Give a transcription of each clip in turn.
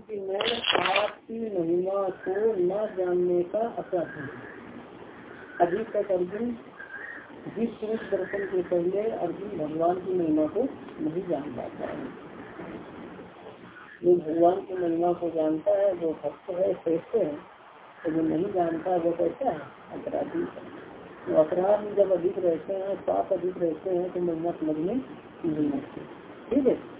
क्योंकि मैं आपकी महिमा को न जानने का अपराध हूँ। अधिक तक अर्जुन जिस पुरुष दर्शन के पहले अर्जुन भगवान की महिमा को नहीं जान पाता है। जो भगवान की महिमा को जानता है वो भक्त है, श्रेष्ठ है तो जो नहीं जानता वो कैसा है? अपराधी तो अपराध जब अधिक रहते हैं, पाप अधिक रहते हैं तो महिमा समझ में नहीं आती। ठीक है?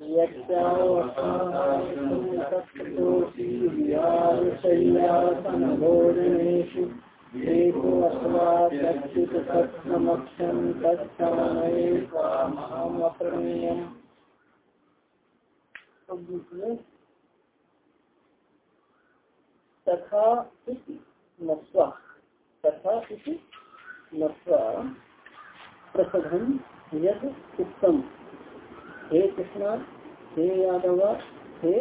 यक्षासनभोजनेषु एको अथवा कच्चित् तत्समक्षं तत्समये त्वामहमप्रणीयम् तथा नस्वा तथा नस्वा यद उत्तम हे कृष्णा, हे यादव, हे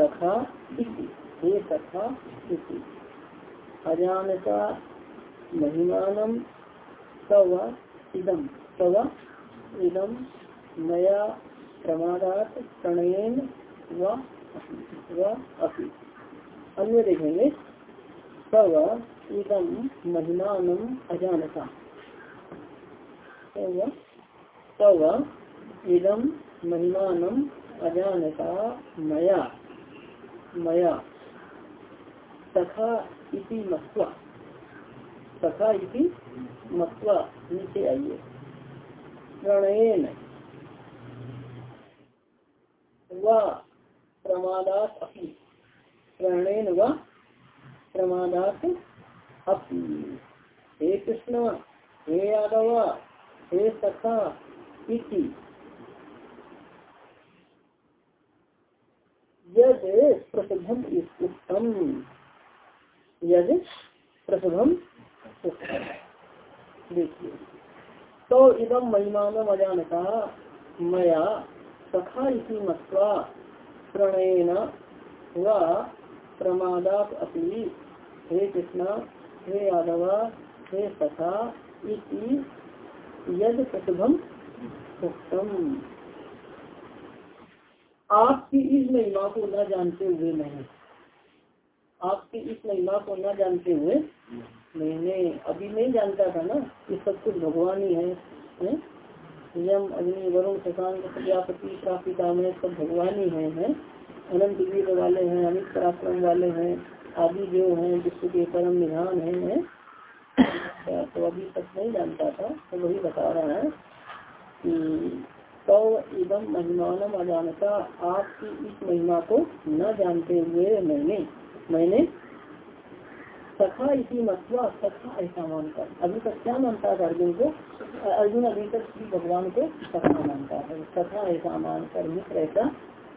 तथा हे तथा अजानता महिमान तव इदम तव इदम मया प्रमादात प्रणयन व अपि। अन्य देखेंगे, तव इदम महिमान अजानता। तव इदम महिमान अजानता मया मया। तथा इति मत्वा, तथा इति मत्वा नीचे आइए प्रणयन। व प्रमादात अपनी प्रणयन व प्रमादात अपनी हे कृष्ण, हे यादव, हे सखा, इति। यद प्रसभम उत्तम, यद प्रसभम उत्तम। देखिए तो इदम महिमान अजानता मया सखा इति मत्वा प्रणयन व प्रमादात अपनी हे कृष्ण, हे यादव, हे सखा, इति यद प्रतिभम उत्तम। आपकी इस महिमा को न जानते हुए नहीं आपकी इस महिमा को न जानते हुए मैंने अभी नहीं जानता था ना कि सब कुछ भगवान ही है, है? यम अग्नि वरुण शशांक प्रजापति प्रापिता में सब भगवान ही है, है? अनंत वीर वाले हैं अमित पराक्रम वाले हैं आदि जो हैं विश्व के परम निधान है, है? तो अभी तक नहीं जानता था तो वही बता रहा है कि तो इदम महिमानम अजानता, आपकी इस महिमा को न जानते हुए मैंने मैंने सखा इसी मत्वा सखा ऐसा मानकर अभी तक क्या मानता है अर्जुन को? अर्जुन अभी तक श्री भगवान को सखा मानता है। सखा ऐसा मानकर, मित्र ऐसा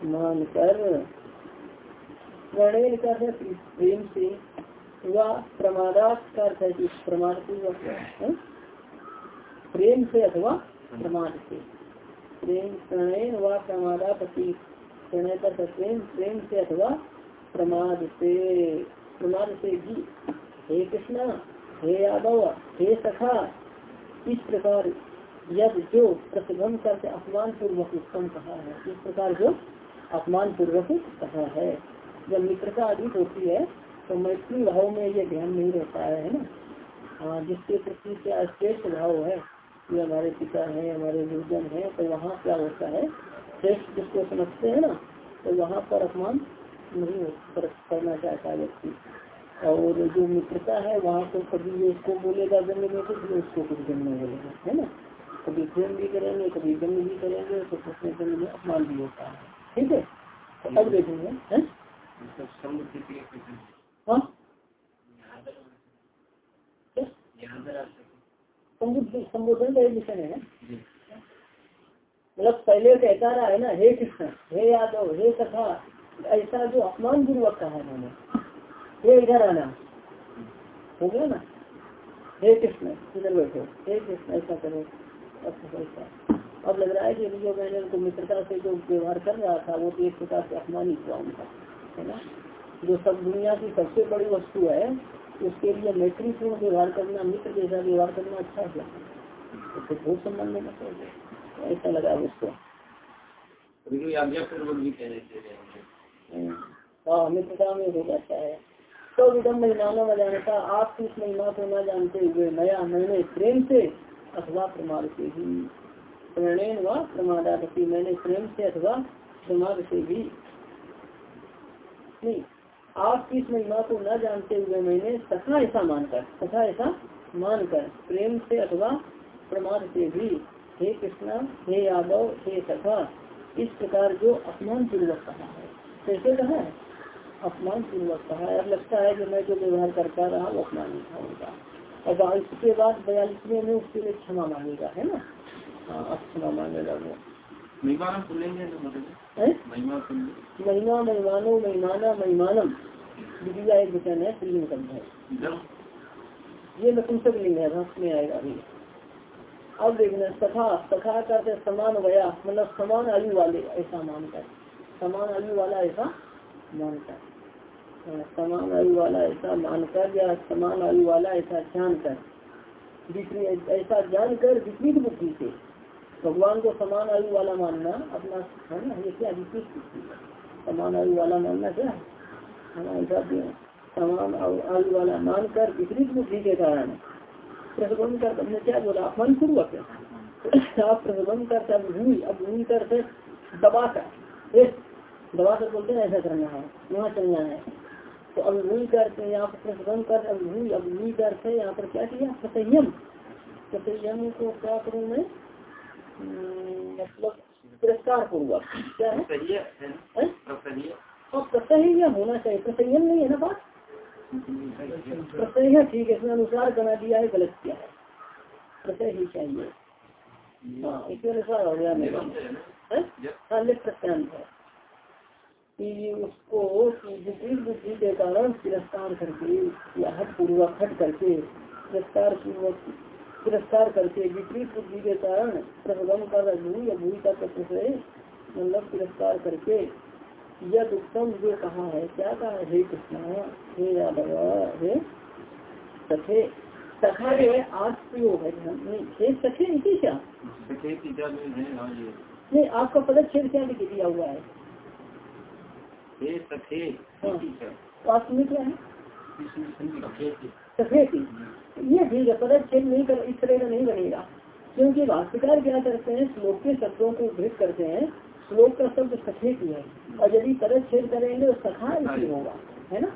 मानकर। प्रणय कर प्रेम से। वह प्रमादात का अर्थ है प्रमाद प्रेम से अथवा प्रमाद से। प्रेम, प्रणय व प्रमादा प्रति प्रणय कर प्रेम प्रेम से अथवा प्रमाद से। प्रमाद से भी, हे कृष्णा, हे यादव, हे सखा, इस प्रकार यद जो प्रतिबंध करके अपमान पूर्वक उत्तम कहा है, इस प्रकार जो अपमान पूर्वक कहा है। जब मित्रता अधिक होती है तो मैत्री भाव में ये ध्यान नहीं रहता है ना? हाँ जिसके प्रति क्या श्रेष्ठ भाव है ये हमारे पिता है हमारे गुरुजन है तो वहाँ क्या होता है? श्रेष्ठ जिसको समझते हैं ना तो वहाँ पर अपमान नहीं करना चाहता व्यक्ति। और जो मित्रता है वहाँ तो कभी ये इसको बोलेगा जन्म में तो फिर उसको कुछ जन्म में बोलेगा है ना? कभी प्रेम भी करेंगे कभी जन्म भी करेंगे तो उसमें जन्म में अपमान भी होता है। ठीक है? तो अब देखेंगे हाँ? संबोधन का एक विषय है। मतलब पहले कहता रहा है ना हे कृष्ण हे यादव हे सखा ऐसा जो अपमान पूर्वक कहा है मैंने। ये इधर आना। हो गया ना? हे कृष्ण इधर बैठो। हे कृष्ण ऐसा करो। अच्छा ऐसा अब लग रहा है कि जो मैंने उनको मित्रता से जो व्यवहार कर रहा था वो तो एक प्रकार से अपमानित हुआ उनका है ना? जो सब दुनिया की सबसे बड़ी वस्तु है उसके लिए मैत्रीपूर्ण व्यवहार करना मित्र जैसा व्यवहार करना अच्छा है। उसको बहुत सम्मान देना चाहिए ऐसा लगा उसको। हाँ। मित्रता में हो जाता है। तो विदम महिमाना न जानता आप किस महिमा को न जानते हुए नया मैंने प्रेम से अथवा प्रमाण से भी प्रणयन व प्रमादापति मैंने प्रेम से अथवा प्रमाद से भी। नहीं आप इस महिमा को न जानते हुए मैंने तथा ऐसा मानकर, तथा ऐसा मानकर प्रेम से अथवा प्रमाद से भी, हे कृष्णा, हे यादव, हे सखा, इस प्रकार जो अपमान पूर्वक कहा है। कैसे कहा है? अपमान पूर्वक कहा है। अब लगता है कि मैं जो व्यवहार करता रहा, वो अपमान था उनका अब इसके बाद बयालीसवें में उसके लिए क्षमा मांगेगा, है ना? हाँ अब क्षमा मांगेगा वो। महिमा महिमानो महिमाना महिमानम। द्वितीय एक वचन है स्त्रीलिंग शब्द है ये नपुंसक लिंग है भक्त में आएगा अभी अब देखना सखा सखा करते समान वया मतलब समान आयु वाले ऐसा मानकर समान आयु वाला ऐसा मानकर समान आयु वाला ऐसा मानकर या समान आयु वाला ऐसा जानकर विपरीत ऐसा जानकर विपरीत बुद्धि से भगवान को समान आयु वाला मानना अपना है ना? ये क्या समान आयु वाला मानना क्या है? ऐसा समान आयु वाला मानकर विपरीत बुद्धि के कारण प्रतिबंध कर, हमने क्या बोला? अपमान पूर्वक आप प्रतिबंध करते, अब भूल अब भूल करते दबा कर दबा कर बोलते हैं, ऐसा करना है वहाँ चलना है। तो अब भूल करते यहाँ पर प्रतिबंध कर, अब भूल अब भूल करते यहाँ पर क्या किया? प्रसयम प्रसयम को क्या करूँ मैं? मतलब तिरस्कार पूर्वक। क्या है? प्रसह्य होना चाहिए। प्रसयन नहीं है ना बात? प्रसह्य ठीक है इसमें अनुसार बना दिया है गलत किया है। प्रसह्य चाहिए। हाँ इसके अनुसार हो गया मेरा। हाँ लिख प्रत्यांत है कि उसको विपरीत बुद्धि के कारण तिरस्कार करके या हट पूर्वक हट करके तिरस्कार पूर्वक तिरस्कार करके विपरीत बुद्धि के कारण प्रबंध कर भूमि या भूमि का तत्व से मतलब तिरस्कार करके। यद उत्तम जो कहा है क्या कहा हे? कृष्ण हे यादव हे सखे। सखा जो है आज प्रयोग है नहीं। हे सखे इसी क्या? नहीं आपका पदच्छेद क्या लिख दिया हुआ है? हे सखे वास्तव में क्या है? सफ़ेद ये ठीक है पदच्छेद नहीं कर इस तरह का नहीं बनेगा। क्योंकि भाष्यकार क्या करते हैं, श्लोक के शब्दों को उद्धृत करते हैं। श्लोक का शब्द सफ़ेद ही है। और यदि पदच्छेद करेंगे तो सखा इसी होगा, है ना?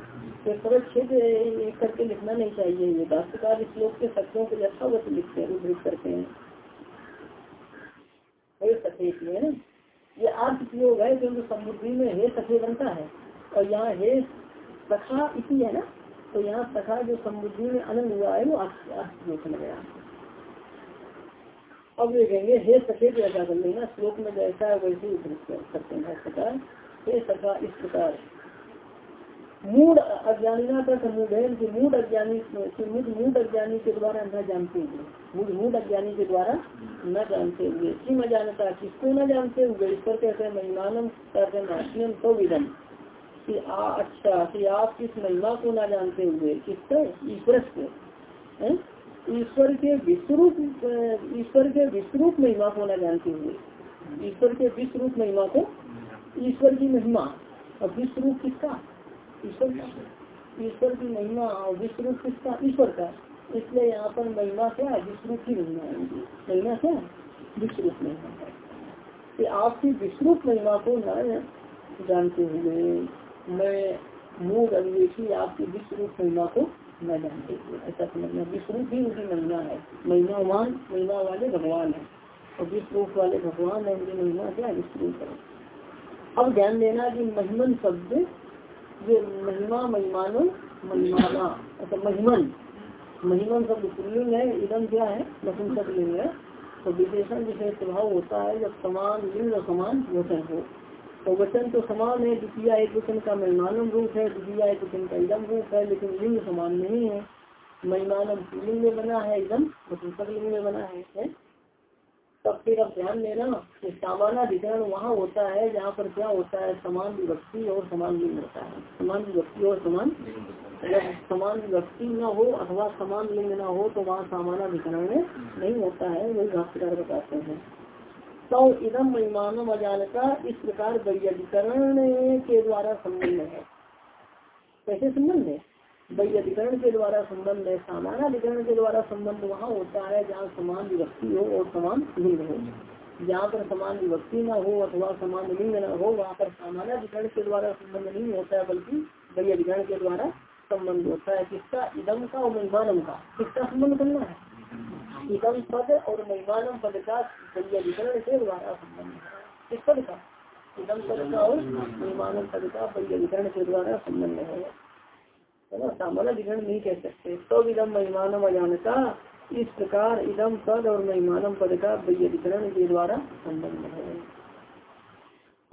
तो पदच्छेद करके लिखना नहीं चाहिए। ये भाष्यकार श्लोक के शब्दों को यथावत लिखते हैं उद्धृत करते हैं। सफ़ेद है ना? ये अर्थ प्रयोग है क्योंकि समुद्री में हे सफ़ेद बनता है। और यहाँ हे सखा इसी है ना? तो यहाँ सखा जो समुद्री में आनंद हुआ है, वो अर्थ गया। अब देखेंगे हे सखे सफ़ेद ऐसा कर लेना श्लोक में जैसा है वैसे उद्धृत कर सकते हैं, इस प्रकार। हे सखा इस प्रकार। मूड अज्ञानिना का समूह है कि मूड अज्ञानी मूड मूड अज्ञानी के द्वारा न जानते हुए। मूड मूड अज्ञानी के द्वारा न जानते हुए। किम अजानता किसको न जानते हुए? ईश्वर कहते हैं महिमानम, कहते हैं तो विदम कि आ अच्छा कि आप किस महिमा को ना जानते हुए किसको ईश्वर को ईश्वर के विश्वरूप, ईश्वर के विश्वरूप महिमा को ना जानते हुए। ईश्वर के विश्वरूप महिमा को? ईश्वर की महिमा। और विश्वरूप किसका? ईश्वर का। ईश्वर की महिमा और विश्वरूप किसका? ईश्वर का। इसलिए यहाँ पर महिमा क्या है? विश्वरूप की महिमा है। महिमा क्या विश्वरूप महिमा। आपकी विश्वरूप महिमा को न जानते हुए मैं मूल अभिवेशी आपकी विश्व रूप महिमा को न जानते हुए ऐसा समझना विश्वरूप ही उनकी महिमा है। महिमावान महिमा वाले भगवान है। और विश्वरूप वाले भगवान है, उनकी महिमा क्या विश्वरूप है। अब ध्यान देना कि महिमन शब्द ये महिमा, महिमानो महिमाना अच्छा महिमन महिमन शब्द पुल्लिंग है इदम क्या है? नपुंसक लिंग है। तो विशेषण, विशेष स्वभाव होता है जब समान लिंग समान वचन हो। तो वचन तो समान है द्वितीय एक वचन का महिमानम रूप है द्वितीय एक वचन का इदम रूप है लेकिन लिंग समान नहीं है। महिमानम लिंग में बना है इदम वचन लिंग में बना है, है? तब फिर अब ध्यान देना सामानाधिकरण वहाँ होता है जहाँ पर क्या होता है समान विभक्ति और समान लिंग होता है। समान विभक्ति और समान समान विभक्ति न हो अथवा समान लिंग न हो तो वहाँ सामानाधिकरण नहीं होता है वही भाष्यकार बताते हैं। तो इदम महिमानम अजानता इस प्रकार वैयधिकरण के द्वारा संबंध है। कैसे संबंध है? वैयधिकरण के द्वारा संबंध है सामानाधिकरण के द्वारा संबंध वहाँ होता है जहाँ समान विभक्ति हो और समान लिंग हो। जहाँ पर समान विभक्ति न हो अथवा समान लिंग न हो, वहाँ पर सामानाधिकरण के द्वारा संबंध नहीं होता है, बल्कि वैयधिकरण के द्वारा संबंध होता है। किसका? इदम का और महिमानम का। किसका संबंध करना है? इदम पद और महिमानम पद का वैयधिकरण के द्वारा संबंध है। किस पद का? इदम पद का और महिमानम पद का वैयधिकरण के द्वारा संबंध है। है ना? सामान्य अधिकरण नहीं कह सकते। तो इदम महिमानम अजानता, इस प्रकार इदम पद और महिमानम पद का वैयधिकरण के द्वारा संबंध है।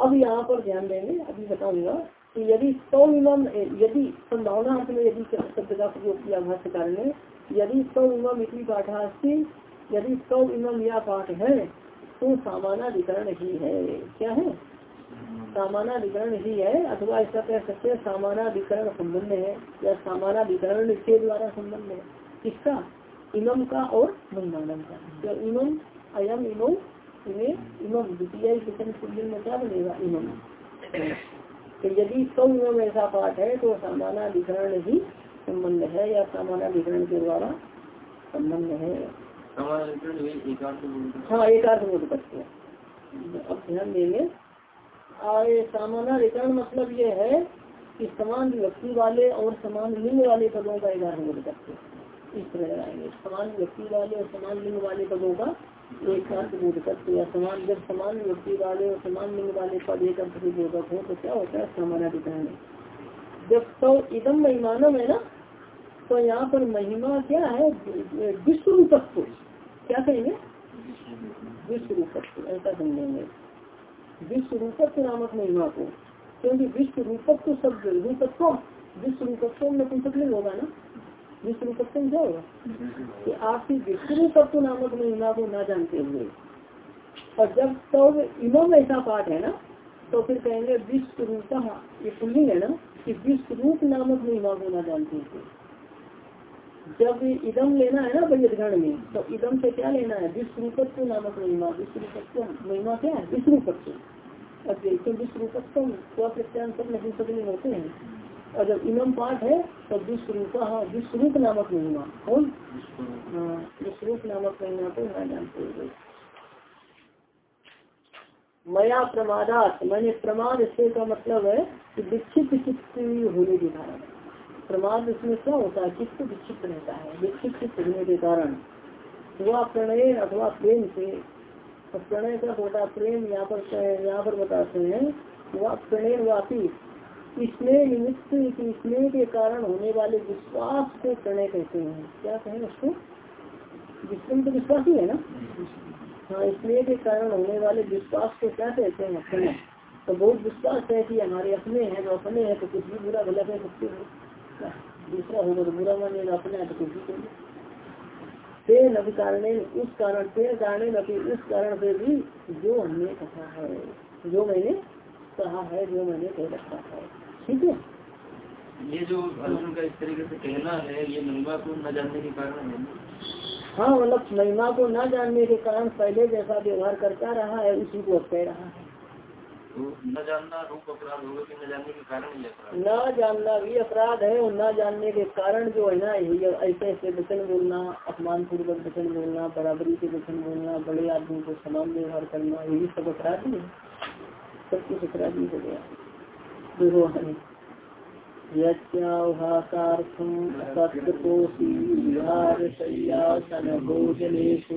अब यहाँ पर ध्यान देंगे, अभी बताऊँगा कि यदि सौ इमम यदि संभावना यदि शब्द का प्रयोग किया भाष्यकार ने यदि सौ इमम इतनी पाठास्ती यदि सौ इमम या पाठ है तो सामानाधिकरण ही है। क्या है? सामानाधिकरण ही है, अथवा ऐसा कह सकते हैं सामानाधिकरण संबंध है, या सामानाधिकरण के द्वारा संबंध है। किसका? इमम का और महिमानम का। या इमम, अयम इमो इन्हें इमम। द्वितीय में क्या बनेगा? इमम। तो यदि सौ इमम ऐसा पाठ है तो सामानाधिकरण ही संबंध है या सामान्य सामानाधिकरण के द्वारा संबंध है? हाँ। एक अर्थ बोध करते हैं। अब ध्यान देंगे। और सामानाधिकरण मतलब ये है कि समान व्यक्ति वाले और समान लिंग वाले पदों का एक अर्थ बोध करते हैं। इस तरह लगाएँगे समान व्यक्ति वाले और समान लिंग वाले पदों का एक अर्थ बोध करते हैं। समान जब समान व्यक्ति वाले और समान लिंग वाले पद एक अर्थ से बोधक हो तो क्या होता है? सामानाधिकरण जब तो इदम महिमानम है ना तो यहाँ पर महिमा क्या है? विश्व रूपत्व क्या कहेंगे? विश्व रूपत्व ऐसा समझेंगे। विश्व रूपत्व नामक महिमा को। क्योंकि विश्व रूपत्व शब्द, रूपत्व विश्व रूपत्व में पुस्तक होगा ना? विश्व रूपत्व क्या होगा? कि आपकी विश्व रूपत्व नामक महिमा को ना जानते हुए। और जब तो इमम ऐसा पाठ है ना तो फिर कहेंगे विश्व रूप ये पुलिंग है ना, कि विश्व रूप नामक महिमा को ना जानते हुए। जब इदम लेना है ना वैयधगण में तो इदम से क्या लेना है? विश्व रूपत्व नामक महिमा विश्व रूपत्व महिमा क्या है? विश्व रूपत्व अब देखते विश्व रूपत्व तो प्रत्यान सब नहीं सकने होते हैं। और जब इमम पाठ है तो विश्व रूप हाँ विश्व रूप नामक महिमा कौन? हाँ विश्व रूप नामक महिमा को ना जानते हुए। मया प्रमादात मैंने प्रमाद से का मतलब है कि विक्षिप्त चित्त होने के कारण। प्रमाद इसमें क्या होता है? चित्त विक्षिप्त रहता है। विक्षिप्त चित्त होने के कारण वह प्रणय अथवा प्रेम से प्रणय का होता प्रेम, यहाँ पर यहाँ पर बताते हैं वह प्रणय वापी स्नेह निमित्त स्नेह के कारण होने वाले विश्वास को प्रणय कहते हैं। क्या कहें उसको? जिसमें तो विश्वास ही है ना? हाँ स्नेह के कारण होने वाले विश्वास को क्या कहते हैं? प्रणय तो बहुत विश्वास है कि हमारे अपने हैं, जो अपने हैं तो कुछ भी बुरा भला कह सकते हो। दूसरा होगा तो बुरा मानेगा अपना तो कुछ भी कहेंगे ते नभी कारण उस कारण से कारण नभी उस कारण से भी जो हमने कहा है जो मैंने कहा है जो मैंने कह रखा है। ठीक है? ये जो अर्जुन का इस तरीके से कहना है ये महिमा को न जानने के कारण है हाँ मतलब महिमा को न जानने के कारण पहले जैसा व्यवहार करता रहा है उसी को अब कह रहा है। न जानना रूप अपराध होगा कि न जानने के कारण न जानना भी अपराध है और न जानने के कारण जो है ना ऐसे ऐसे वचन बोलना अपमान पूर्वक वचन बोलना, बराबरी के वचन बोलना, बड़े आदमी को समान व्यवहार करना, यही सब अपराध ही सब कुछ अपराध ही हो गया। सत्यपोषी विहार शय्यासन भोजनेशु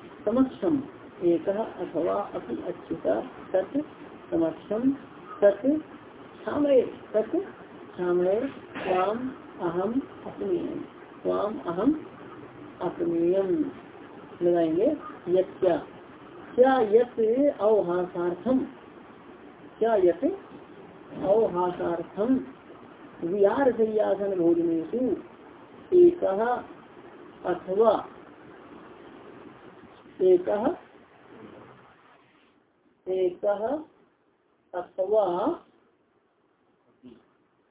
समक्षम एक अथवा अपि अच्युता तत् समक्षम तत् सामये तत् सामये स्वाम अहम अपनीयम। स्वाम अहम अपनीयम। लगाएँगे यत्या। क्या यत अवहासार्थम क्या यत अवहासार्थम विहार संयासन भोजनेशु एक अथवा एक एक अथवा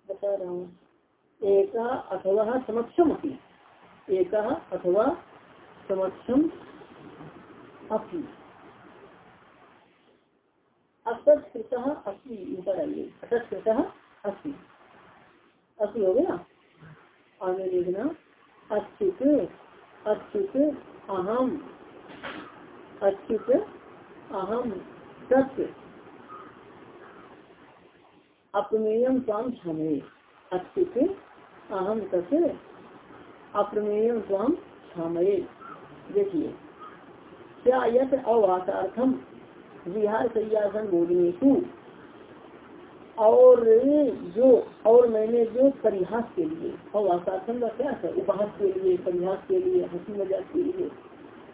बता रहा हूँ एक अथवा समक्षम अपनी एक अथवा समक्षम अपनी असत्कृत अस्सी ऊपर आइए असत्कृत हो गया? आगे अच्युत अहम। अच्युत अहम सत्य अप्रमेयम स्वाम क्षमे अच्युत अहम सत्य अप्रमेयम स्वाम क्षमये देखिए, क्या यथ अवासार्थम? विहार संयासन भोजनेशु और जो, और मैंने जो परिहास के लिए और आसासन का क्या है उपहास के लिए, परिहास के लिए, हँसी मज़ाक के लिए।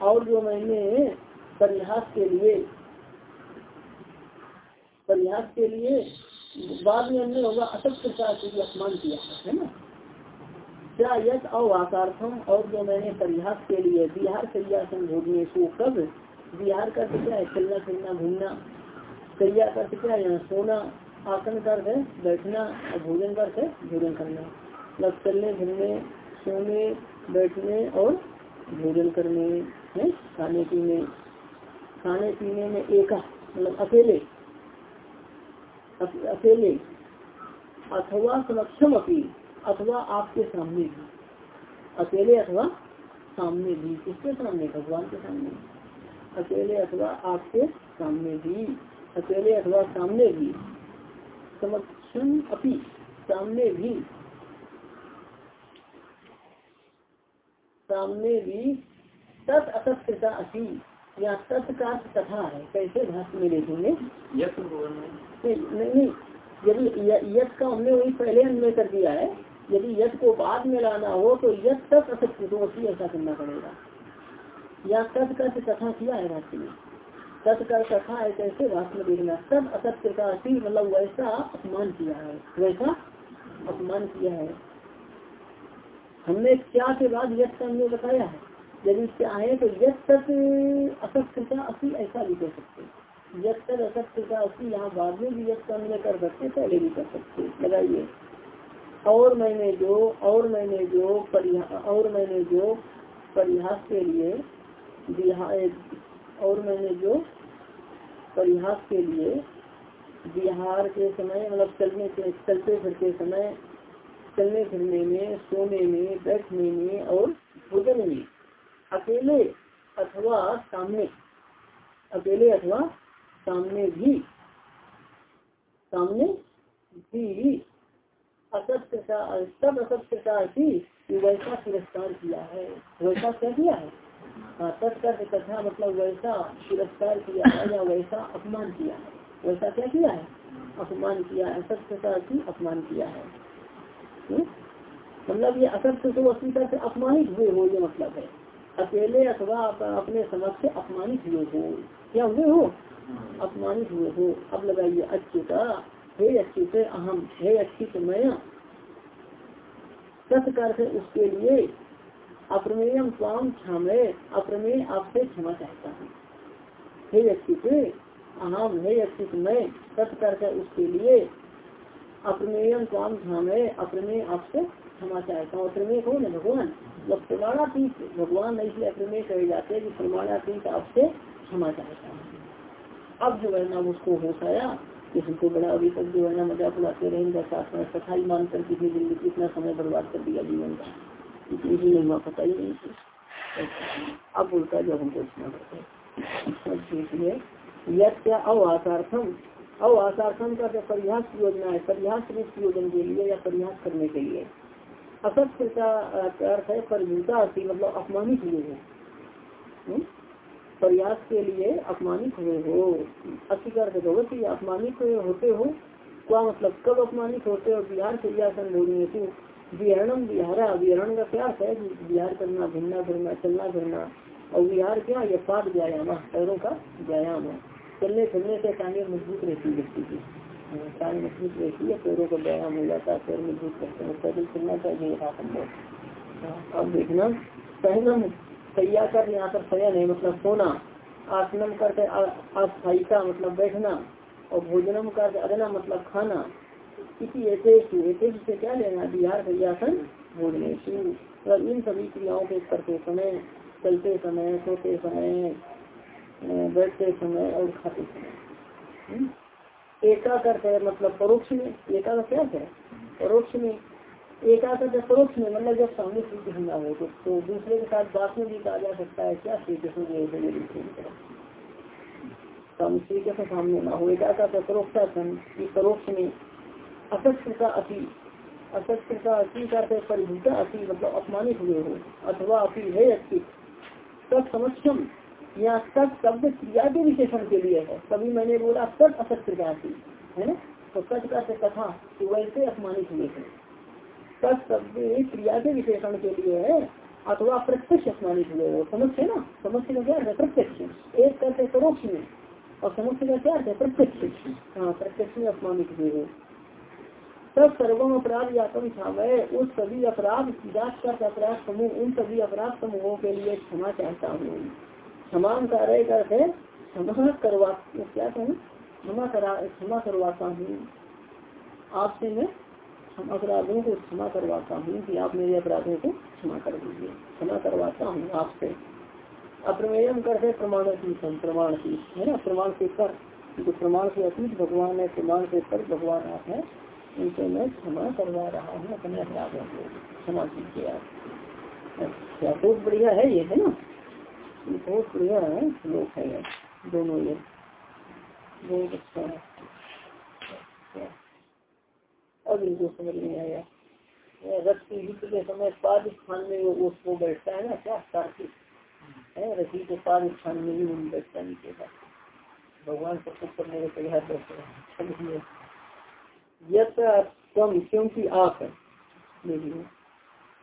और जो मैंने परिहास के लिए। परिहास के लिए बाद में हमने होगा असत प्रकार से अपमान किया है ना? क्या यश अवासार्थम और जो मैंने परिहास के लिए बिहार संयासन भोजने को कब? बिहार का क्या है? चलना, फिरना, घूमना। सैया का क्या है? सोना, आसन कर है बैठना और भोजन कर है भोजन करना। मतलब चलने, फिरने, सोने, बैठने और भोजन करने खाने, पीने। खाने पीने में एक मतलब अकेले अकेले, अथवा समक्षम अपनी अथवा आपके सामने भी। अकेले अथवा सामने भी, किसके सामने? भगवान के सामने। अकेले अथवा आपके सामने भी, अकेले अथवा सामने भी, समक्षम अपी, सामने भी। सामने भी तत् असत्कृता असी। या तत्का तथा है कैसे भाष्य में देखेंगे नहीं नहीं यदि यश का हमने वही पहले अन्वय कर दिया है यदि यश को बाद में लाना हो तो यश तत् असत्कृत ऐसा करना पड़ेगा। या तत् का कथा किया है भाष्य में? तत्कर कथा है कैसे भाषण देखना? सब असत्य का मतलब वैसा अपमान किया है वैसा अपमान किया है। हमने क्या के बाद यश का हमने बताया है? यदि चाहे तो यश तक असत्य का असी ऐसा भी कर सकते यश तक असत्य का असी यहाँ बाद में भी यश का हमने कर सकते पहले भी कर सकते लगाइए। और मैंने जो, और मैंने जो और मैंने जो परिहास के लिए और मैंने जो परिहास के लिए बिहार के समय मतलब चलने के, चलते फिरते समय, चलने फिरने में, सोने में, बैठने में और भोजन में। अकेले अथवा सामने। अकेले अथवा सामने भी। सामने भी। असत्य का सब असत्य का वैसा तिरस्कार किया है। वैसा क्या किया है? तत्कर्थ कथा मतलब वैसा तिरस्कार किया है या वैसा अपमान किया है। वैसा क्या किया है? अपमान किया है। असत्य का अपमान किया है। मतलब ये असत्य तो अस्वीकार से अपमानित हुए हो ये मतलब है। अकेले अथवा अपने समक्ष अपमानित हुए हो। क्या हुए हो? अपमानित हुए हो। अब लगाइए अच्युता। हे अच्युत, अहम। हे अच्युत मैं सत्कार से उसके लिए अप्रमेयम स्वाम क्षमे, अप्रमेय आपसे क्षमा चाहता हूँ। हे अच्युत, अहम। हे अच्युत मैं सत्कार कर उसके लिए अप्रमेयम स्वाम क्षमे, अप्रमेय आपसे चाहता हूँ, अप्रमेय कौन है? भगवान। मतलब प्रमाणातीत भगवान इसलिए अप्रमेय कहे जाते हैं कि प्रमाणातीत आपसे चाहता हूँ। अब जो है ना उसको होश आया कि हमको बड़ा अभी तक जो है ना मज़ाक उड़ाते रहेंगे साथ में सफ़ाई मान कर किसी दिन कितना समय बर्बाद कर दिया जीवन का। इसी नहीं पता ही नहीं अब उल्टा जो हमको इतना करते हैं। यह क्या अवासार्थम। का जो परिहास योजना है, परिहास रूप प्रयोजन के लिए या परिहास करने के लिए असत्य का अर्थ है परिभूता मतलब अपमानित हुए हो? प्रयास के लिए अपमानित हुए हो। अति का अर्थ भगवती अपमानित होते हो। क्या मतलब? कब अपमानित होते हो? बिहार से या संभोगने को विहरणम विहारा विहरण का क्या है? विहार करना, घूमना, फिरना, चलना, फिरना। और विहार क्या? ये पाद व्यायाम पैरों का व्यायाम है। चलने, फिरने से टांगे मज़बूत रहती व्यक्ति की। है का व्यायाम हो जाता है करते हैं पैदल चलना चाहिए अब देखना कर, यहाँ पर शयन है मतलब सोना, आसनम करके अस्थायिका मतलब बैठना, और भोजनम कर अदना मतलब खाना। किसी ऐसे से क्या लेना बिहार भैयासन भोजने मतलब इन सभी क्रियाओं के करते समय, चलते समय, सोते समय बैठते समय और खाते समय। हम्म? एकाकर है मतलब परोक्ष में एका का क्या है परोक्ष में एकाकर परोक्ष में मतलब जब सामने श्री कृष्ण हो तो, तो दूसरे के साथ बात में भी कहा जा सकता है क्या श्री कृष्ण स्वामी श्री कृष्ण सामने ना हो एकाकर परोक्षासन परोक्ष में असत्य का अति असत्य का अति का परिभूता अति मतलब अपमानित हुए हो अथवा अति है अति तब समक्षम यहाँ सत शब्द क्रिया के विशेषण के लिए है। कभी मैंने बोला सत असत्य का है ना? तो सच का से कथा वैसे अपमानित हुए थे सत शब्द क्रिया के विशेषण के लिए है, अथवा प्रत्यक्ष अपमानित हुए है। ना? समझ का क्या है प्रत्यक्ष। एक करते परोक्ष में। और समझ का क्या है प्रत्यक्ष। हाँ प्रत्यक्ष में अपमानित हुए हो। सब सर्वम अपराध यातम क्षामय उस सभी अपराध, जात का अपराध समूह, उन सभी अपराध समूहों के लिए क्षमा चाहता हूँ। क्षमान कार्य करते क्षमा करवा क्या कहूँ? क्षमा करा, क्षमा करवाता हूँ। आपसे मैं अपराधों को क्षमा करवाता हूँ कि आप मेरे अपराधों को क्षमा कर दीजिए। क्षमा करवाता हूँ आपसे। अप्रमेयम करते प्रमाण की प्रमाण की है ना? प्रमाण से कर जो प्रमाण से अतीत, भगवान है, प्रमाण से कर, भगवान आप है, उनसे मैं क्षमा करवा रहा हूँ अपने अपराधों को। क्षमा कीजिए आप। अच्छा बहुत बढ़िया है ये, है ना? बहुत बढ़िया है श्लोक है दोनों ये। बहुत अच्छा है। अब इनको समझ नहीं आया। रथ की युद्ध के समय पाद स्थान में वो उसको बैठता है ना, क्या कार्तिक है रथी के पाद स्थान में भी बैठता नीचे का भगवान सब कुछ करने को तैयार रहते हैं। यम क्योंकि आप देखिए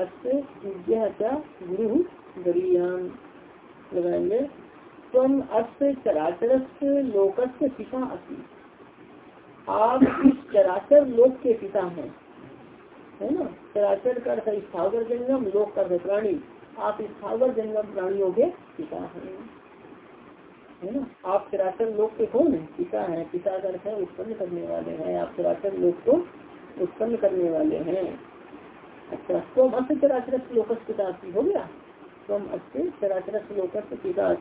क्या गुरु गरीयान। लगाएँगे। तम अस्य चराचर से लोकस्य पिता असी। आप इस चराचर लोक के पिता हैं। है ना? चराचर कर स्थावर जंगम, लोक कर प्राणी। आप स्थावर जंगम प्राणियों के पिता हैं। है ना? आप चराचर लोक के कौन है? पिता हैं। पिता कर है उत्पन्न करने वाले हैं। आप चराचर लोक को उत्पन्न करने वाले हैं। अच्छा पिता हो गया? तुम अस्त चराचर श्लोकस पिता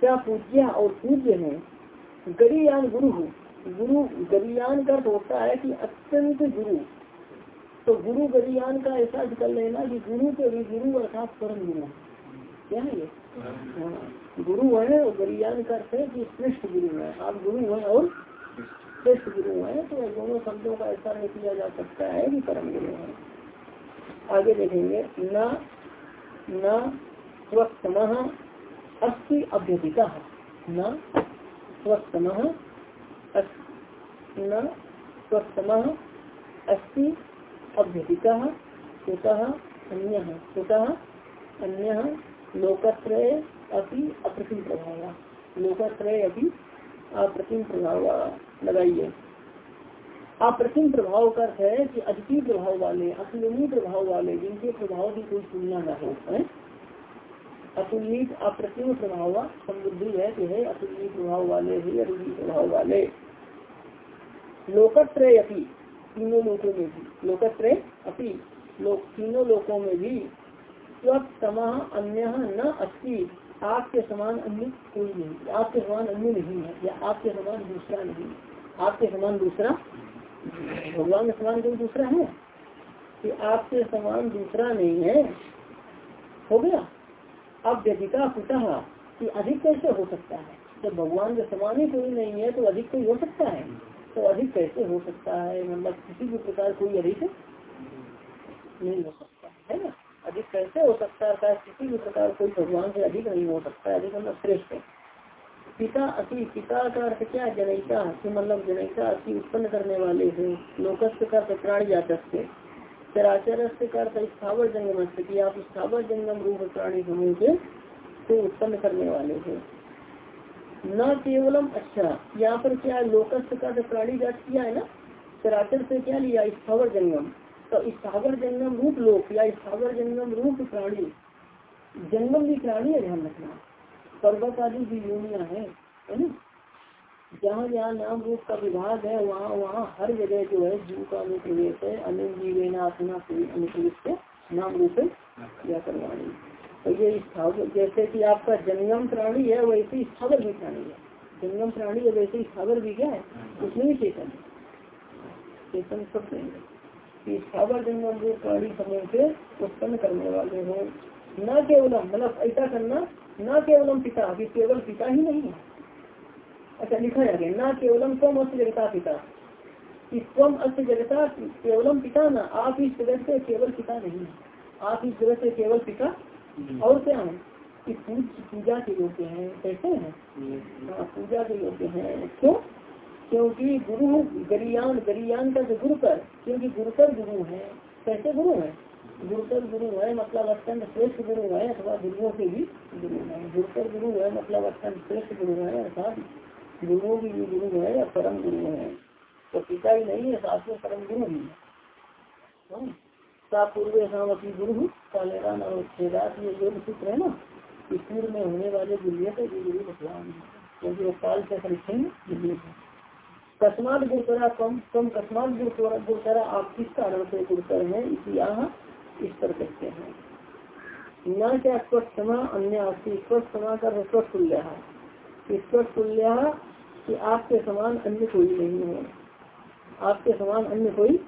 क्या पूज्य और पूज्य है? गरीयान गुरु। गुरु गरीयान का होता है कि अत्यंत गुरु। तो गुरु गरीयान का ऐसा कर लेना कि गुरु के भी गुरु अर्थात परम गुरु। क्या है ये? हाँ गुरु है और गरीयान का अर्थ है कि श्रेष्ठ गुरु है। आप गुरु है और श्रेष्ठ गुरु है तो दोनों शब्दों का ऐसा नहीं किया जा सकता है कि परम गुरु है। आगे देखेंगे, न न, स्वस्तम अस्थि अभ्यधिका न, स्वस्तम न, स्वस्तम अस्थि अन्य अन्य लोकत्रय अप्रतिम प्रभाव लोकत्रय अप्रतिम प्रभाव लगाइए। अप्रतिम प्रभाव का है कि अद्वितीय प्रभाव वाले, अतुलनीय प्रभाव वाले, जिनके प्रभाव की कोई तुलना न हो, है? अतुलनीय अप्रतिम प्रभाव समृद्धि है कि है अतुलनीय प्रभाव वाले ही अद्वितीय प्रभाव वाले। लोकत्रय अपी तीनों लोकों में भी लोकत्रय अपी लोक, तीनों लोकों में भी समा अन्य न अस्सी आपके समान अन्य कोई नहीं आपके समान अन्य नहीं है, या आपके समान दूसरा नहीं आपके समान दूसरा भगवान के समान कोई दूसरा है कि आपके समान दूसरा नहीं है। हो गया? अब व्यधिका पिता कि अधिक कैसे हो सकता है? जब भगवान के समान ही कोई नहीं है तो अधिक कोई हो सकता है? तो अधिक कैसे हो सकता है? मतलब किसी भी प्रकार कोई अधिक नहीं हो सकता, है ना? अधिक कैसे हो सकता है? किसी भी प्रकार कोई भगवान से अधिक नहीं हो सकता है अधिक मतलब श्रेष्ठ पिता अति, पिता का अर्थ क्या जनयिता की मतलब जनयिता अति उत्पन्न करने वाले है। लोकस्थ का प्राणी जातक चराचर का अर्थ स्थावर जंगम की आप स्थावर जंगम रूप प्राणी समूह के से उत्पन्न करने वाले हैं। न केवलम अच्छा यहाँ पर क्या लोकस्थ का तो प्राणी जात किया है ना, चराचर से क्या लिया? स्थावर जंगम। तो स्थावर जंगम रूप लोक या स्थावर जंगम रूप प्राणी, जंगम भी प्राणी है, ध्यान रखना। पर्वत आदि भी यूनिया है जहाँ जहाँ नाम रूप का विभाग है, वहाँ वहाँ हर जगह जो है जीव का अनुप्रवेश है अनिल जीवेना अपना अनुप्रवेश से नाम रूप या करवाणी तो ये जैसे कि आपका जंगम प्राणी है, वैसे ही स्थावर भी प्राणी है। जंगम प्राणी है, वैसे ही स्थावर भी क्या है? उसमें भी चेतन चेतन सब स्थावर जंगम जो प्राणी समूह से उत्पन्न करने वाले हो, न केवल मतलब ऐसा करना न केवलम पिता अभी केवल पिता ही नहीं अच्छा लिखा जाएगा न केवलम कम अस्त जगता पिता। कि कम अस्त जगता केवलम पिता ना आप इस जगत से केवल पिता नहीं आप इस जगत से केवल पिता और क्या है? कि पूजा के योग्य है कैसे है? हाँ पूजा के योग्य है। क्यों? क्योंकि गुरु गरियान गरियान का गुरु कर क्योंकि गुरुकर गुरु है। कैसे गुरु है? गुरुकर गुरु है मतलब अत्यंत श्रेष्ठ गुरु है, अथवा गुरुओं के भी गुरु है। गुरुकर गुरु है मतलब अत्यंत श्रेष्ठ गुरु है, अर्थात गुरुओं के भी गुरु है या परम गुरु है। तो पिता ही नहीं है, साथ में परम गुरु है हाँ। सा पूर्व सामती गुरु कालेरान और छेदात ये योग सूत्र है ना, इस में होने वाले गुरुए गुरु भगवान क्योंकि वो काल से परिचय कस्मात गुरुतरा कम कम कस्मात गुरुतरा आप किस कारण से गुरुतर है? इसी यहाँ इस पर कहते हैं। न क्या स्वस्थ समा अन्य स्वस्थ समा कर स्वस्थ तुल्य स्वस्थ तुल्य कि आपके समान अन्य कोई नहीं है। आपके समान अन्य कोई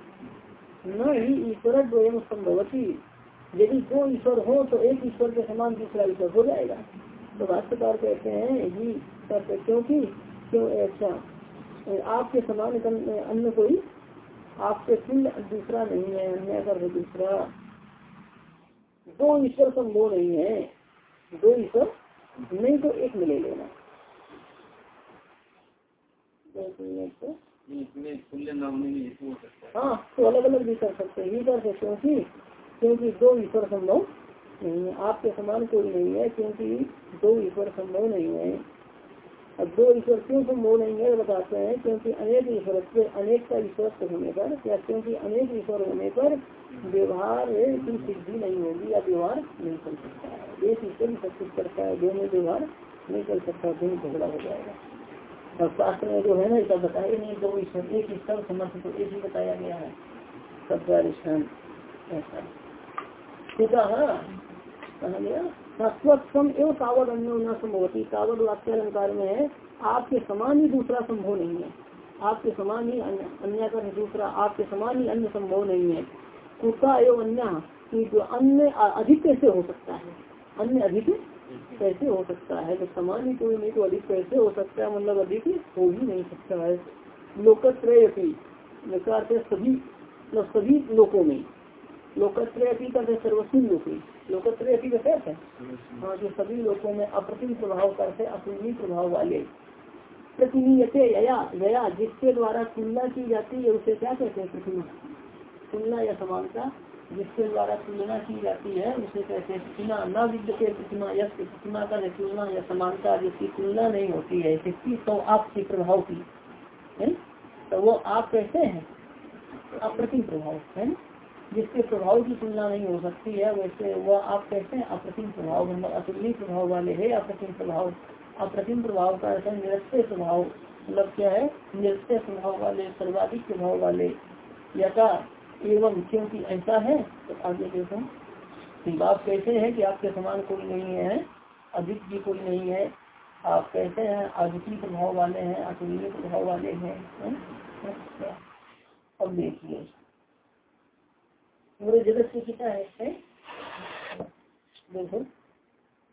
न ही ईश्वर द्वयम संभवती। यदि दो ईश्वर हो तो एक ईश्वर के समान दूसरा ईश्वर हो जाएगा। तो भाष्यकार कहते हैं ही क्योंकि, क्यों अच्छा आपके समान अन्य कोई आपके तुल्य दूसरा नहीं है अन्य कर दूसरा। दो ईश्वर संभव नहीं है। दो ईश्वर नहीं तो एक में ले लेना हाँ तो अलग अलग भी कर सकते हैं। ये कर सकते क्योंकि क्योंकि दो ईश्वर संभव नहीं है। आपके समान कोई नहीं है क्योंकि दो ईश्वर संभव नहीं है। अब दो ईश्वर क्यों संभव नहीं है बताते हैं, क्योंकि अनेक ईश्वर से अनेक का ईश्वर होने पर, या क्योंकि अनेक ईश्वर होने पर व्यवहार की सिद्धि नहीं होगी या व्यवहार नहीं कर सकता एक ईश्वर सब कुछ करता है दो में व्यवहार नहीं कर सकता, दोनों झगड़ा हो जाएगा। और शास्त्र में जो है ना ऐसा बताया नहीं दो ईश्वर, एक ईश्वर समर्थ तो एक ही बताया गया है। सबका स्थान ऐसा। सीधा हाँ कहा गया? सत्वत्म एवं कावड़ अन्य न संभवती कावड़ वाक्य अलंकार में है, आपके समान ही दूसरा संभव नहीं है। आपके समान ही अन्य का दूसरा, आपके समान ही अन्य संभव नहीं है। कुत्ता एवं अन्य जो अन्य अधिक कैसे हो सकता है? अन्य अधिक कैसे हो सकता है? तो समान ही कोई नहीं तो अधिक कैसे हो सकता है? मतलब अधिक हो ही नहीं सकता है। लोकत्रय सभी मतलब सभी लोकों में। लोकत्रय का सर्वस्वी लोकी। लोकत्रय का कैसे है। हाँ जो सभी लोगों में अप्रतिम प्रभाव करते अपूर्वी प्रभाव वाले। प्रतिनियते या गया जिसके द्वारा तुलना की जाती है उसे क्या कहते हैं प्रतिमा? तुलना या समानता जिसके द्वारा तुलना की जाती है उसे कहते हैं प्रतिमा। न विद्यते प्रतिमा यश प्रतिमा का तुलना या समानता जिसकी तुलना नहीं होती है किसकी तो आपके प्रभाव की है तो वो आप कहते हैं? अप्रतिम प्रभाव है जिसके प्रभाव की तुलना नहीं हो सकती है, वैसे वह आप कहते हैं अप्रतिम प्रभाव मतलब अतुलनीय प्रभाव वाले है अप्रतिम प्रभाव। अप्रतिम प्रभाव का है निरस्य स्वभाव मतलब क्या है? निरस्य स्वभाव वाले, सर्वाधिक स्वभाव वाले, यथा एवं क्योंकि ऐसा है तो आगे देखो। आप कैसे है कि आपके समान कोई नहीं है, अधिक भी कोई नहीं है। आप कैसे हैं अद्वितीय प्रभाव वाले हैं, अतुलनीय प्रभाव वाले हैं? अच्छा। अब देखिए। पूरे जगत से कितना है,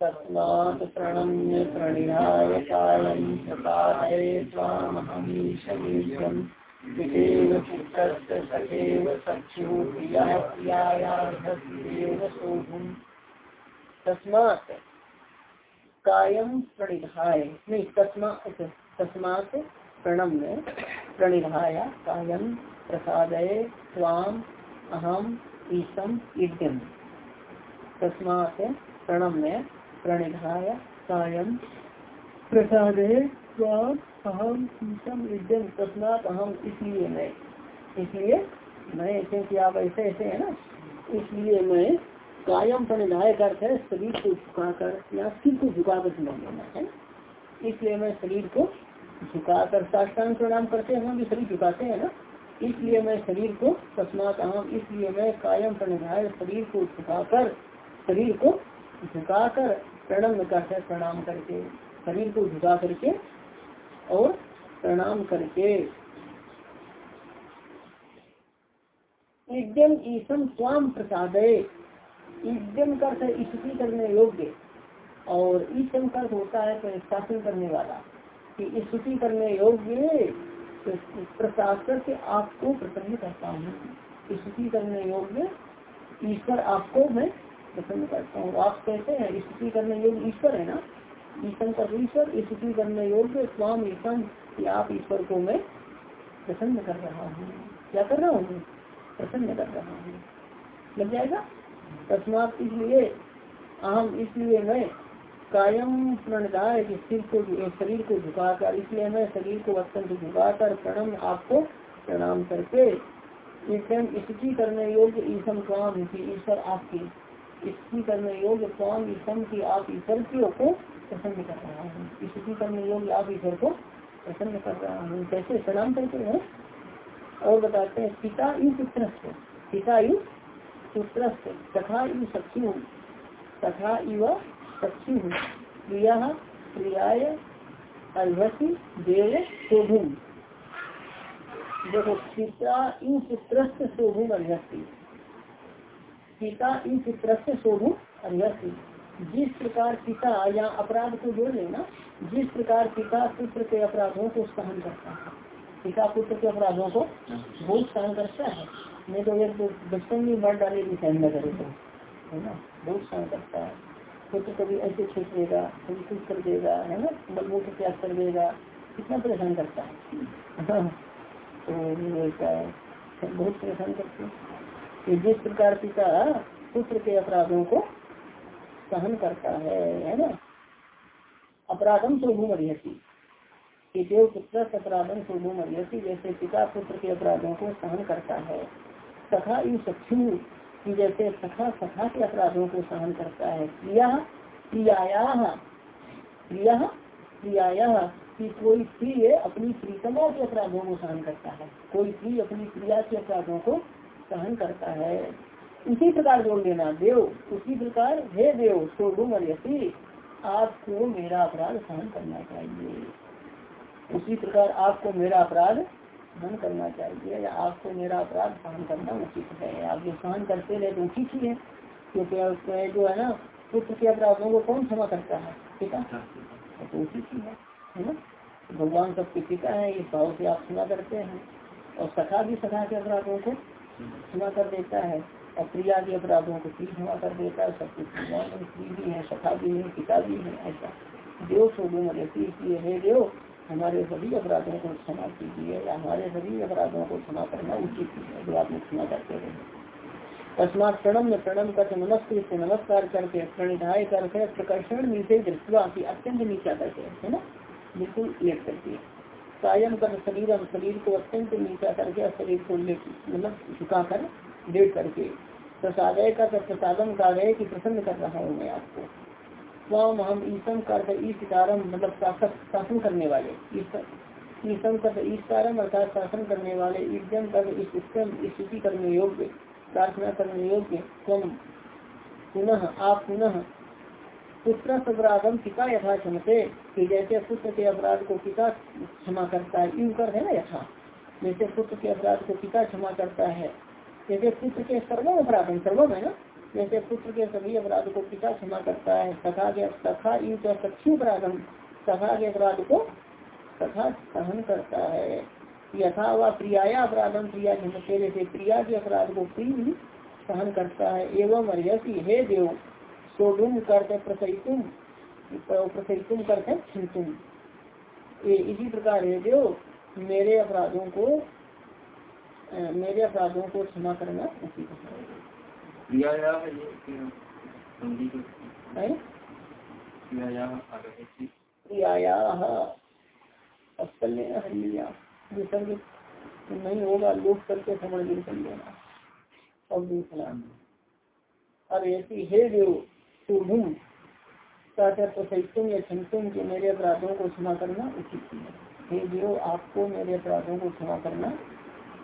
तस्मात् प्रणम्य प्रणिधाय कायं प्रकाशे स्वामहमीशमीशम् पितेव पुत्रस्य सखेव सख्युः प्रियः शोभुम् तस्मात् प्रणिधाय नहीं तस्मात् तस्मात् प्रणम्य प्रणिधाय कायम प्रसादय स्वाम अहम ईशम इद्यम तस्मात् प्रणम्य प्रणिधाय कायम प्रसादय स्वाम अहम ईशम इद्यम तस्मात् अहम इसलिए मैं। इसलिए मैं, क्योंकि आप ऐसे ऐसे है ना। इसलिए मैं कायम प्रणिधाय है, शरीर को झुकाकर, या सिर को झुकाकर सुना लेना है इसलिए मैं शरीर को झुकाकर साष्टांग प्रणाम करते हैं, हम भी शरीर झुकाते हैं ना। इसलिए मैं शरीर को तस्मात अहम इसलिए मैं कायम प्रणिधाय शरीर को झुकाकर, शरीर को झुकाकर प्रणम करते प्रणाम करके, शरीर को झुका करके और प्रणाम करके। इद्यम ईसम स्वाम प्रसादय। इद्यम का अर्थ स्तुति करने योग्य और ईसम का होता है तो शासन करने वाला। कि स्तुति करने योग्य प्रसाद करके आपको प्रसन्न करता हूँ। स्तुति करने योग्य ईश्वर आपको मैं प्रसन्न करता हूँ। आप कहते हैं स्तुति करने योग्य ईश्वर है ना? ईश्वर का ईश्वर स्तुति करने योग्य स्वाम ईश्वर कि आप ईश्वर को मैं प्रसन्न कर रहा हूँ। क्या कर रहा हूँ प्रसन्न कर रहा हूँ। लग जाएगा? तस्मात इसलिए अहम इसलिए मैं कायम प्रणदाय सिर को शरीर को झुकाकर, इसलिए मैं शरीर को अत्यंत झुकाकर प्रणम आपको प्रणाम करके एकदम स्तुति करने योग्य ईसम स्वाम की ईश्वर आपकी स्तुति करने योग्य स्वाम ईसम की आप ईश्वर की को प्रसन्न कर रहा हूँ। स्तुति करने योग्य आप ईश्वर को प्रसन्न कर रहा हूँ। कैसे प्रणाम करते हैं? और बताते हैं, पिता यु पुत्र पिता यु पुत्र तथा यु सख्यु, तथा इव सख्यु प्रिया प्रियाय अर्भसी देव शोभुम देखो, पिता इन पुत्र शोभुम अर्भसी पिता इन पुत्र शोभुम अर्भसी जिस प्रकार पिता या अपराध को जोड़ लेना जिस प्रकार पिता पुत्र के अपराधों को सहन करता है। पिता पुत्र के अपराधों को बहुत सहन करता है। नहीं तो एक बचपन में मर डाले भी सहन न करे तो है ना? बहुत सहन करता है। पुत्र कभी ऐसे छूट देगा, कभी कुछ कर देगा, है ना? बलबू बलमूत्र त्याग कर देगा। कितना परेशान करता है। तो बहुत परेशान करते हैं। जिस प्रकार पिता पुत्र के अपराधों को सहन करता है है ना? अपराधम स्वभू मरियसी। देव पुत्र अपराधम स्वभू मरियसी, जैसे पिता पुत्र के अपराधों को सहन करता है। तथा इन सख्यु कि जैसे सखा सखा के अपराधों को सहन करता है प्रिया प्रियाया प्रिया प्रियाया कि कोई प्रिय अपनी प्रीतमा के अपराधों को सहन करता है, कोई प्रिय अपनी प्रिया के अपराधों को सहन करता है। इसी प्रकार जोड़ लेना देव, उसी प्रकार हे देव सोडू मरियसी आपको मेरा अपराध सहन करना चाहिए। उसी प्रकार आपको मेरा अपराध सहन करना चाहिए या आपको मेरा अपराध सहन करना उचित है आप जो सहन करते रहे तो उचित ही है क्योंकि उसमें जो है ना पुत्र के अपराधों को कौन क्षमा करता है पिता तो उचित ही है है ना? भगवान सबके पिता है इस भाव से आप क्षमा करते हैं और सखा भी सखा के अपराधों को क्षमा कर देता है और प्रिया के अपराधों को प्रिय क्षमा कर देता है सब कुछ भगवान भी है सखा भी है पिता भी है ऐसा। देव सोगो मरेती इसलिए हे देव हमारे सभी अपराधों को क्षमा कीजिए, या हमारे सभी अपराधों को क्षमा करना उचित है, जो आप क्षमा करते रहे तस्मात प्रणम में प्रणम नमस्कृत से नमस्कार करके प्रणिधाय करके प्रकर्षण नीचे दृष्टवा की अत्यंत नीचा करके, है ना? बिल्कुल लेट करके कायम कर शरीर शरीर को अत्यंत नीचा करके शरीर को लेट मतलब झुका कर लेट करके प्रसादय का प्रसादन कार्य की प्रसन्न कर रहा हूँ मैं आपको। स्वाम हम ईसम कर ईसारम मतलब शासन करने वाले। ईसम कर ईसारम अर्थात शासन करने वाले। ईजम कर स्थिति करने योग्य, प्रार्थना करने योग्य। तुम पुनः, आप पुनः पुत्र अपराधम पिता यथा क्षमते। कि जैसे पुत्र के अपराध को पिता क्षमा करता है यूँ कर है ना यथा? जैसे पुत्र के अपराध को पिता क्षमा करता है, जैसे पुत्र के सर्वम अपराधम, सर्वम है ना? जैसे पुत्र के सभी अपराध को पिता क्षमा करता है सखा के सखा यूँ कर सक्षी अपराधम सखा के अपराध को सखा सहन करता है। यथा व प्रियाया अपराधम प्रिया क्षमते जैसे प्रिया के अपराध को प्रिय सहन करता है। एवं अर्यसी, हे देव, सोडुम करते प्रसयितुम प्रसयितुम करते छिंतुम इसी प्रकार है, देव, मेरे अपराधों को मेरे अपराधों को क्षमा करना विसर्ग नहीं होगा लोग करके समझ भी कर लेना और दूसरा अब ऐसी हे देव तुम प्रसैतुम या क्षमतुम के मेरे अपराधों को क्षमा करना उचित है। हे देव आपको मेरे अपराधों को क्षमा करना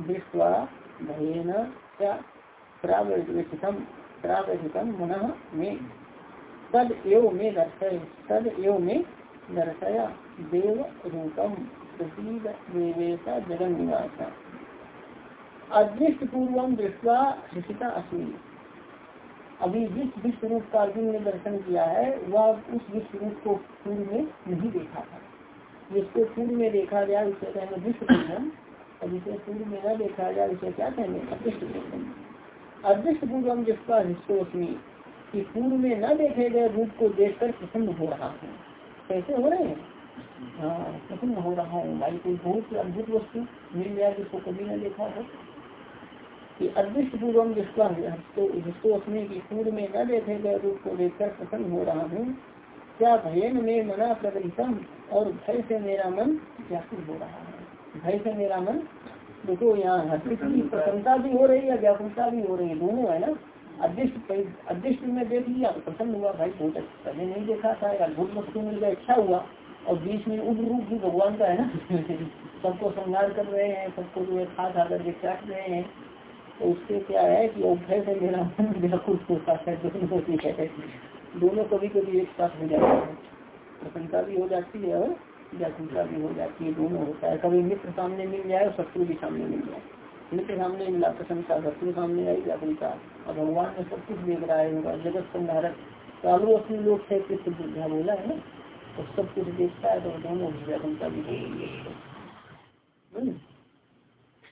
दृष्ट्वा भयेन च प्रावृतम मनः मे। तद एव मे दर्शय, तद एव मे दर्शय देव रूपम जगन निवास अदृष्ट दृष्टवा अभी जिस विश्व रूप का अर्जुन ने दर्शन किया है, वह उस विश्व रूप को पूर्व में नहीं देखा था। जिसको पूर्व में देखा गया उसे कहेंगे विश्व जिसे पूर्व में न देखा जाए उसे क्या कहेंगे अदृष्ट पूर्वम अदृष्ट पूर्वम जिसका हिस्टोस्मी कि पूर्व में न देखे गए रूप को देखकर प्रसन्न हो रहा हूँ। कैसे हो रहे हैं? हाँ प्रसन्न हो रहा हूँ। भाई, कोई बहुत अद्भुत वस्तु मिल गया जिसको कभी न देखा हो। कि अदृष्ट पूर्वम जिसका जिसको अपने की पूर्व में न देखे गए रूप को देखकर प्रसन्न हो रहा हूँ, क्या भयन में मना प्रगतितम और भय से मेरा मन व्याकुल हो रहा है? भय से मेरा मन, देखो यहाँ की प्रसन्नता भी हो रही है, व्याकुलता भी हो रही है, दोनों है ना? अदृष्ट अदृष्ट में देख लिया तो प्रसन्न हुआ, भाई बहुत अच्छा पहले नहीं देखा था या भूत वस्तु मिल गया अच्छा हुआ, और बीच में उग्र रूप भी भगवान का है ना? सबको श्रृंगार कर रहे हैं, सबको जो है खा खा कर चाट रहे हैं तो उससे क्या है कि अभ्यय से मेरा मन व्याकुल होता है, दोनों दोनों कभी कभी एक साथ हो जाता है। प्रसन्नता भी हो जाती है, और व्याकुलता भी हो जाती है, दोनों होता है। कभी मित्र सामने मिल जाए और शत्रु भी सामने मिल जाए। मित्र सामने मिला प्रसन्नता शत्रु सामने आई व्याकुलता और भगवान ने सब कुछ देख रहा है जगत संधारक चालू अपने लोग थे, कृष्ण बुद्धा बोला, है ना? तो सब कुछ देखता है तो दोनों व्याकुलता भी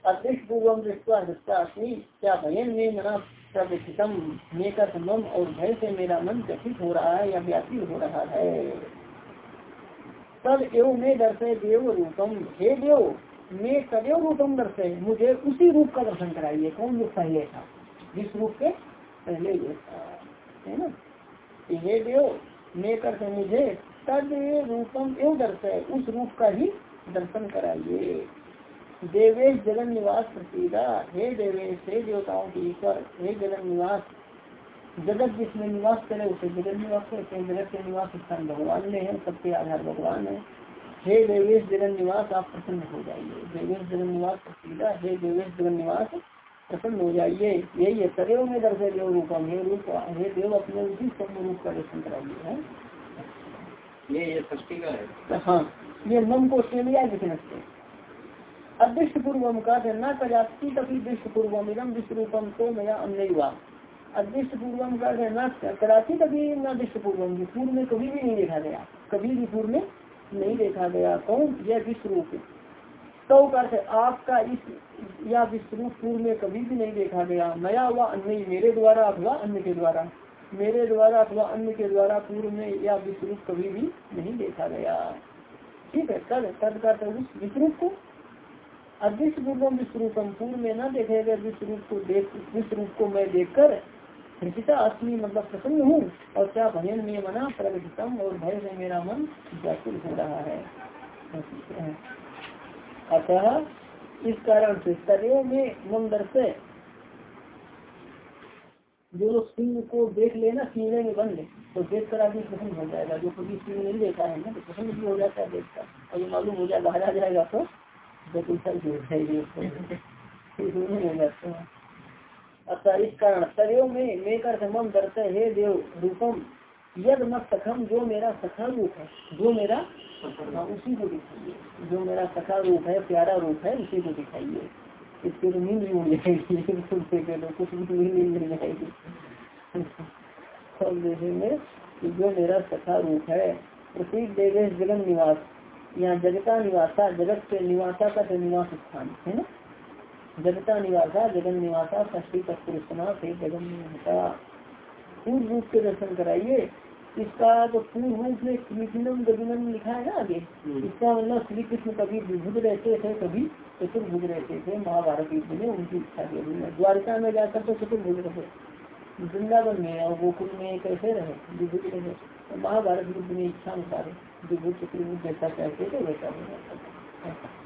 अदृष्ट पूर्वम दृष्टवा दृष्टास्मी क्या भयन में मना प्रविष्टम मे का संगम और भय से मेरा मन व्यथित हो रहा है या व्यापी हो रहा है? तब एवं में दर्शे देव रूपम, हे देव, मैं तदेव रूपम दर्शे मुझे उसी रूप का दर्शन कराइए, कौन रूप पहले था जिस रूप के पहले है ना? हे मैं करते मुझे तद रूपम एवं दर्शे उस रूप का ही दर्शन कराइए। देवेश जगन निवास प्रतीदा, हे देवेश, हे देवताओं के ईश्वर, हे जगन निवास जगत जिसमें निवास करे उसे जगत निवास कहते हैं जगत के निवास स्थान भगवान में है? सबके आधार भगवान है। हे देवेश जगन निवास आप प्रसन्न हो जाइए। देवेश जगन निवास प्रतीदा हे देवेश जगन निवास प्रसन्न हो जाइए। यही है सदैव में दर्शे देव रूपम। हे रूप हे देव अपने उसी सब रूप का दर्शन कराइए है? ये ये का है। हाँ ये मन को सेलिया जितने से अदृष्ट पूर्वम का न कजाती कभी दृष्ट पूर्वम इधम विश्व रूपम तो मेरा अन्य अदृष्ट पूर्वम का न? कराची कभी न दृष्ट पूर्वम पूर्व में कभी भी नहीं देखा गया। कभी भी पूर्व में नहीं देखा गया। कौन? यह विश्व रूप तो करते आपका इस या विश्व रूप पूर्व में कभी भी नहीं देखा गया। नया हुआ अन्य, मेरे द्वारा अथवा अन्य के द्वारा। मेरे द्वारा अथवा अन्य के द्वारा पूर्व में या विश्वरूप कभी भी नहीं देखा गया। ठीक है कल तद का विश्वरूप को। अदृश्य पूर्वम विश्वरूपम पूर्व में ना देखे गए विश्वरूप को देख, विश्वरूप को मैं देखकर हृषिता अस्मी मतलब प्रसन्न हूँ? और क्या भयन में मना प्रगतितम और भय से मेरा मन व्याकुल हो रहा है? अतः इस कारण से स्तरों में मन दर्शे जो लोग सिंह को देख लेना सीने में ले तो देख कर आदमी प्रसन्न हो जाएगा। जो कभी सिंह नहीं देखा है ना तो प्रसन्न भी हो जाता है देखकर। और ये मालूम हो जाए बाहर आ जाएगा तो अतः इस कारण सरयो में, मैं कर मन दर्शे हे देव रूपम। यद मत सखम, जो मेरा सखा रूप है, जो मेरा उसी को दिखाइए। जो मेरा सखा रूप है, प्यारा रूप है, उसी को दिखाइए। इसके तो नींद भी उड़ जाएगी। तो कुछ भी नींद मिल जाएगी। सब देखेंगे जो मेरा सखा रूप है प्रतीक देवेश जगन निवास यहाँ जगता निवासा, जगत के निवासा का तो निवास स्थान, है ना? जगता निवासा जगन निवासा षष्ठी तत्पुरुषना से जगन निवासा। पूर्व रूप के दर्शन कराइए। इसका तो पूर्व रूप में कृष्णम गगनम लिखा है ना आगे? इसका मतलब श्री कृष्ण कभी विभुज रहते थे कभी चतुर्भुज रहते थे महाभारत युद्ध में उनकी इच्छा के लिए। द्वारका में जाकर तो चतुर्भुज रहे। वृंदावन में और गोकुल में कैसे रहे? विभुज रहे। महाभारत युद्ध में इच्छा अनुसार विभुज चतुर्भुज जैसा कहते थे वैसा बना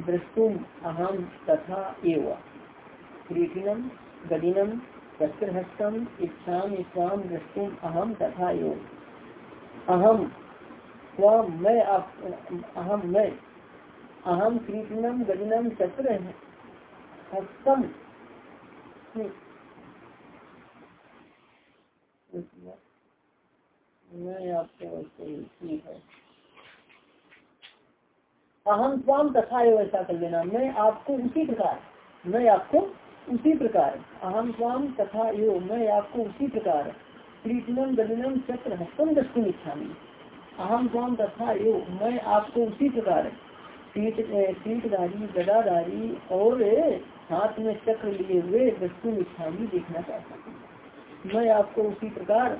द्रष्टुम् अहम तथा एव। किरीटिनं गदिनं चक्रहस्तम् इच्छामि त्वां द्रष्टुम् अहं तथा एव। अहम स्वम मैं आप अहम मैं। अहम कृष्णम गजनम चक्र हस्तम मैं आपको ठीक है। अहम स्वाम तथा ऐसा कर लेना मैं आपको उसी प्रकार, मैं आपको उसी प्रकार अहम स्वाम तथा यो मैं आपको उसी प्रकार कृष्णम गजनम चक्र हस्तम दस्तुम इच्छा अहम स्वाम तथा यो मैं आपको उसी प्रकार सीटधारी गदाधारी और हाथ में चक्र लिए हुए दस्तुम इच्छा देखना चाहता हूँ। मैं आपको उसी प्रकार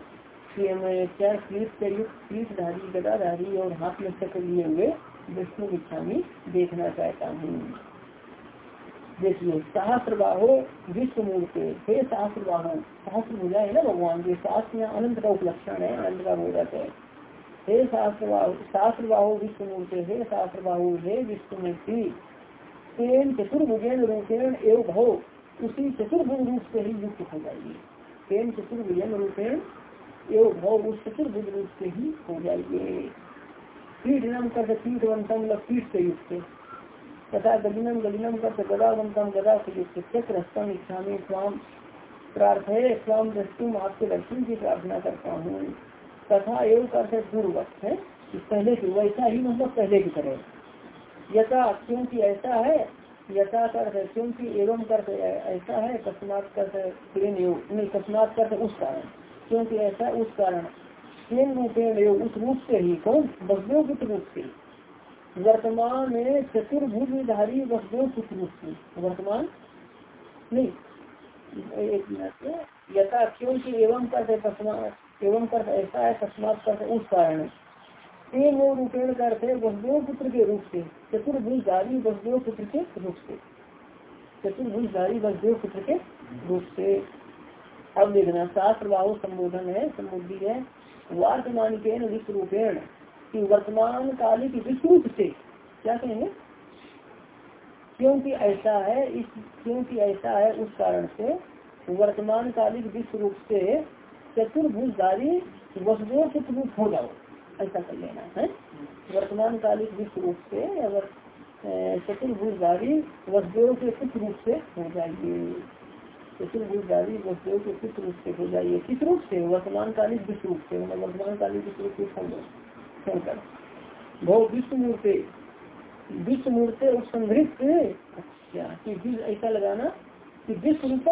मैं क्या शीतधारी गदाधारी और हाथ में चक्र लिए हुए दस्तुम इच्छा में देखना चाहता हूँ। देखिए सहस्त्र बाहो विश्व मूर्ति हे सहस्त्र बाहो सहस्त्र भुजा है ना भगवान के शास्त्र में अनंत का उपलक्षण है, अनंत का बोधक है। हे शास्त्र बाहु शास्त्र बाहो विश्व मूर्ति हे शास्त्र बाहु हे विश्व मूर्ति तेन चतुर्भुजेन रूपेण एवं भव उसी चतुर्भुज रूप से ही युक्त हो जाएगी तेन चतुर्भुजन रूपेण एवं भव उस चतुर्भुज रूप से ही हो जाएगी कर पीठवंतम पीठ से युक्त। तथा गलिनम गलिनम कर गदा से युक्त। इच्छा में स्वाम प्रार्थ है स्वाम आपके दर्शन की प्रार्थना करता हूँ। तथा एवं कर पूर्वक है पहले की वैसा ही मतलब पहले की तरह। यथा क्योंकि ऐसा है, यथा कर क्योंकि एवं कर ऐसा है कस्मात कर नहीं कस्मात कर उस कारण। क्योंकि ऐसा उस कारण प्रेम रूपेण उस रूप से ही, कौन? बसदेव रूप से वर्तमान में चतुर्भुजधारी वसुदेव पुत्र वर्तमान? नहीं। एक मिनट, यथा क्योंकि एवं कर एवं कर ऐसा है, तस्मात कर उस कारण तीन रूपेण करते वसुदेव पुत्र के रूप से, चतुर्भुजधारी वसुदेव पुत्र के रूप से। चतुर्भुजधारी वसुदेव पुत्र के रूप से। अब देखना, शास्त्र बाहु संबोधन है संबोधि है। वर्तमान के विश्व रूपेण कि वर्तमान कालिक विश्व से। क्या कहेंगे? क्योंकि ऐसा है, इस, क्योंकि ऐसा है, उस कारण से वर्तमान कालिक विश्व रूप से चतुर्भुजधारी वसुदेव चित्र रूप हो जाओ। ऐसा कर लेना है। वर्तमान कालिक विश्व रूप से अगर चतुर्भुजधारी वसुदेव के चित्र रूप से हो जाएँगे। चतुर्भुजादी वस्तुओं के किस रूप से हो जाइए किस रूप से वर्तमान कालिक विश्व रूप से मतलब वर्तमान कालिक विश्व रूप से छोड़कर बहुत विश्व मूर्ति विश्व मूर्ति उपसंग्रहित अच्छा कि ऐसा लगाना कि विश्व रूप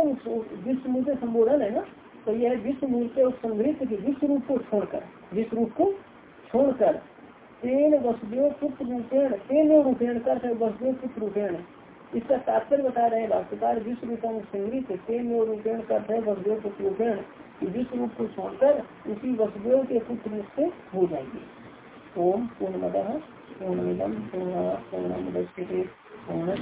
विश्व मूर्ति संबोधन है ना तो यह विश्व मूर्ति उपसंग्रहित कि विश्व रूप को छोड़कर विश्व रूप को छोड़कर, तेन वसुदेव पुत्र रूपेण, तेन रूपेण कर वसुदेव पुत्र रूपेण। इसका तात्पर्य बता रहे भाष्यकार विश्व रूपम संग्रहित तेन रूपेण करते हैं वसुदेव पुत्र रूपेण विश्व रूप को छोड़कर उसी वसुदेव के पुत्र से हो जाएँगे। ओम पूर्णमद पूर्णमिदम पूर्ण पूर्ण पूर्ण